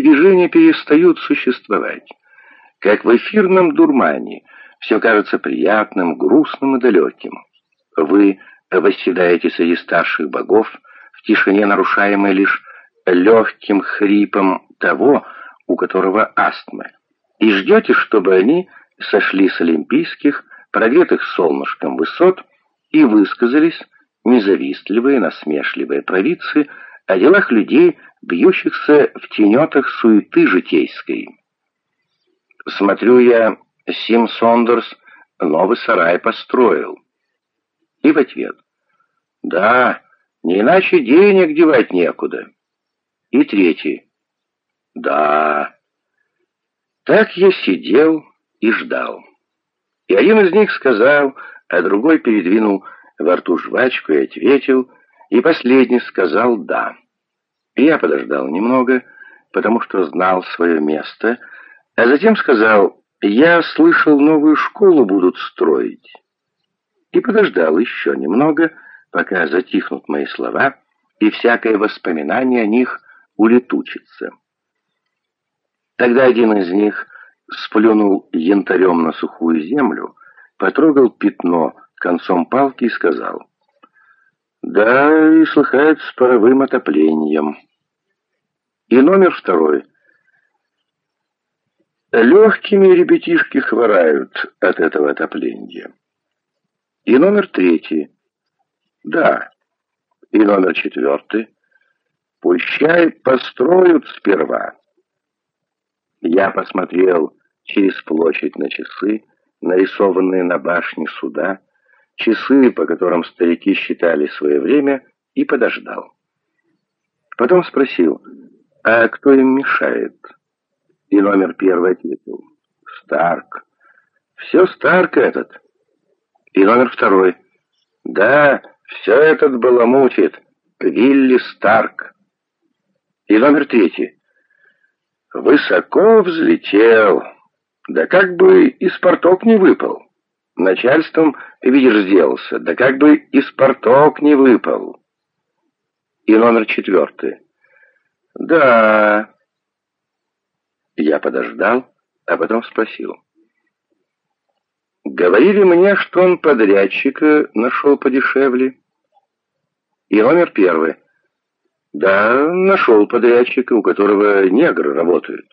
движения перестают существовать. Как в эфирном дурмане, все кажется приятным, грустным и далеким. Вы восседаете среди старших богов, в тишине нарушаемой лишь легким хрипом того, у которого астма, и ждете, чтобы они сошли с олимпийских, прогретых солнышком высот, и высказались независтливые, насмешливые провидцы о делах людей, бьющихся в тенетах суеты житейской. Смотрю я, Сим Сондерс новый сарай построил. И в ответ. Да, не иначе денег девать некуда. И третий. Да. Так я сидел и ждал. И один из них сказал, а другой передвинул во рту жвачку и ответил, и последний сказал «да». И я подождал немного, потому что знал свое место, а затем сказал «я слышал, новую школу будут строить». И подождал еще немного, пока затихнут мои слова, и всякое воспоминание о них улетучится. Тогда один из них сплюнул янтарем на сухую землю, потрогал пятно концом палки и сказал, «Да, и слыхает с паровым отоплением». И номер второй. Легкими ребятишки хворают от этого отопления. И номер третий. Да. И номер четвертый. Пущай построят сперва. Я посмотрел через площадь на часы, нарисованные на башне суда, часы, по которым старики считали свое время, и подождал. Потом спросил, а кто им мешает? И номер первый ответил, Старк. Все Старк этот. И номер второй, да, все этот баламутит, Вилли Старк. И номер третий, Высоко взлетел. Да как бы из порток не выпал. Начальством, ты видишь, сделался. Да как бы из порток не выпал. И номер четвертый. Да. Я подождал, а потом спросил. Говорили мне, что он подрядчика нашел подешевле. И номер первый. Да, нашел подрядчика, у которого негры работают.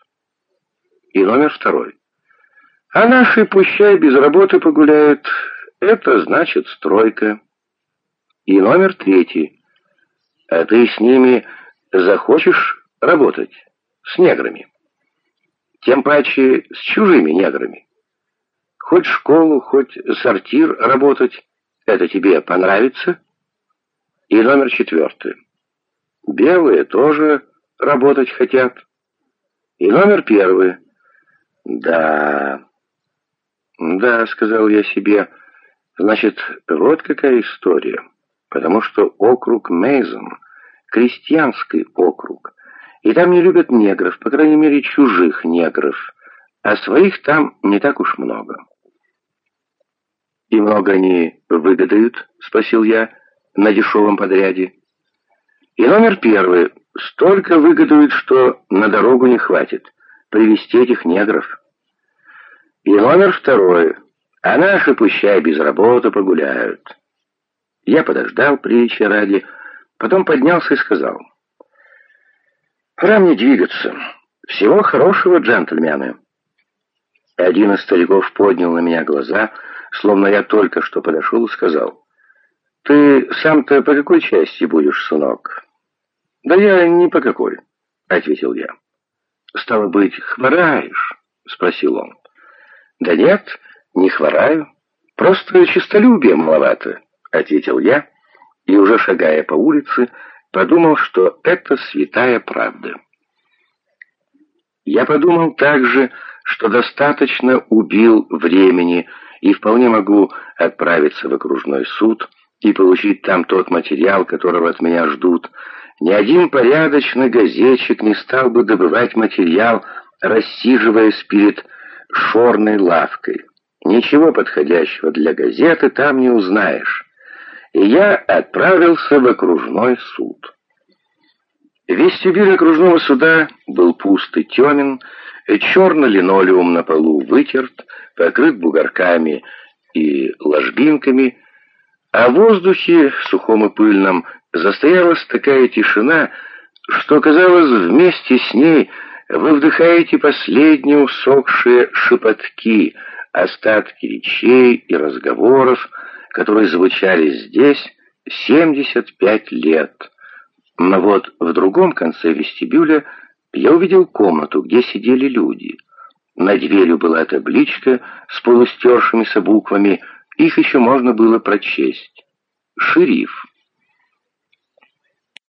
И номер второй. А наши пущай без работы погуляют. Это значит стройка. И номер третий. А ты с ними захочешь работать? С неграми. Тем паче с чужими неграми. Хоть школу, хоть сортир работать. Это тебе понравится? И номер четвертый. Белые тоже работать хотят. И номер первый. Да, да, сказал я себе, значит, вот какая история. Потому что округ Мейзон — крестьянский округ. И там не любят негров, по крайней мере, чужих негров. А своих там не так уж много. «И много они выгодают?» — спросил я на дешевом подряде. И номер первый. Столько выгодует, что на дорогу не хватит. Привезти этих негров. И номер второй. А наши пущай без работы погуляют. Я подождал притчи ради, потом поднялся и сказал. Пора мне двигаться. Всего хорошего, джентльмены. Один из стариков поднял на меня глаза, словно я только что подошел и сказал. «Ты сам-то по какой части будешь, сынок?» «Да я ни по какой», — ответил я. «Стало быть, хвораешь?» — спросил он. «Да нет, не хвораю. Просто честолюбие маловато», — ответил я, и уже шагая по улице, подумал, что это святая правда. Я подумал также, что достаточно убил времени и вполне могу отправиться в окружной суд и получить там тот материал, которого от меня ждут, ни один порядочный газетчик не стал бы добывать материал, рассиживаясь перед шорной лавкой. Ничего подходящего для газеты там не узнаешь. И я отправился в окружной суд. Вестибюль окружного суда был пуст и темен, черный линолеум на полу вытерт, покрыт бугорками и ложбинками, а в воздухе, сухом и пыльном, застоялась такая тишина, что, казалось, вместе с ней вы вдыхаете последние усохшие шепотки, остатки речей и разговоров, которые звучали здесь 75 лет. Но вот в другом конце вестибюля я увидел комнату, где сидели люди. На дверью была табличка с полустершимися буквами, их еще можно было прочесть. «Шериф».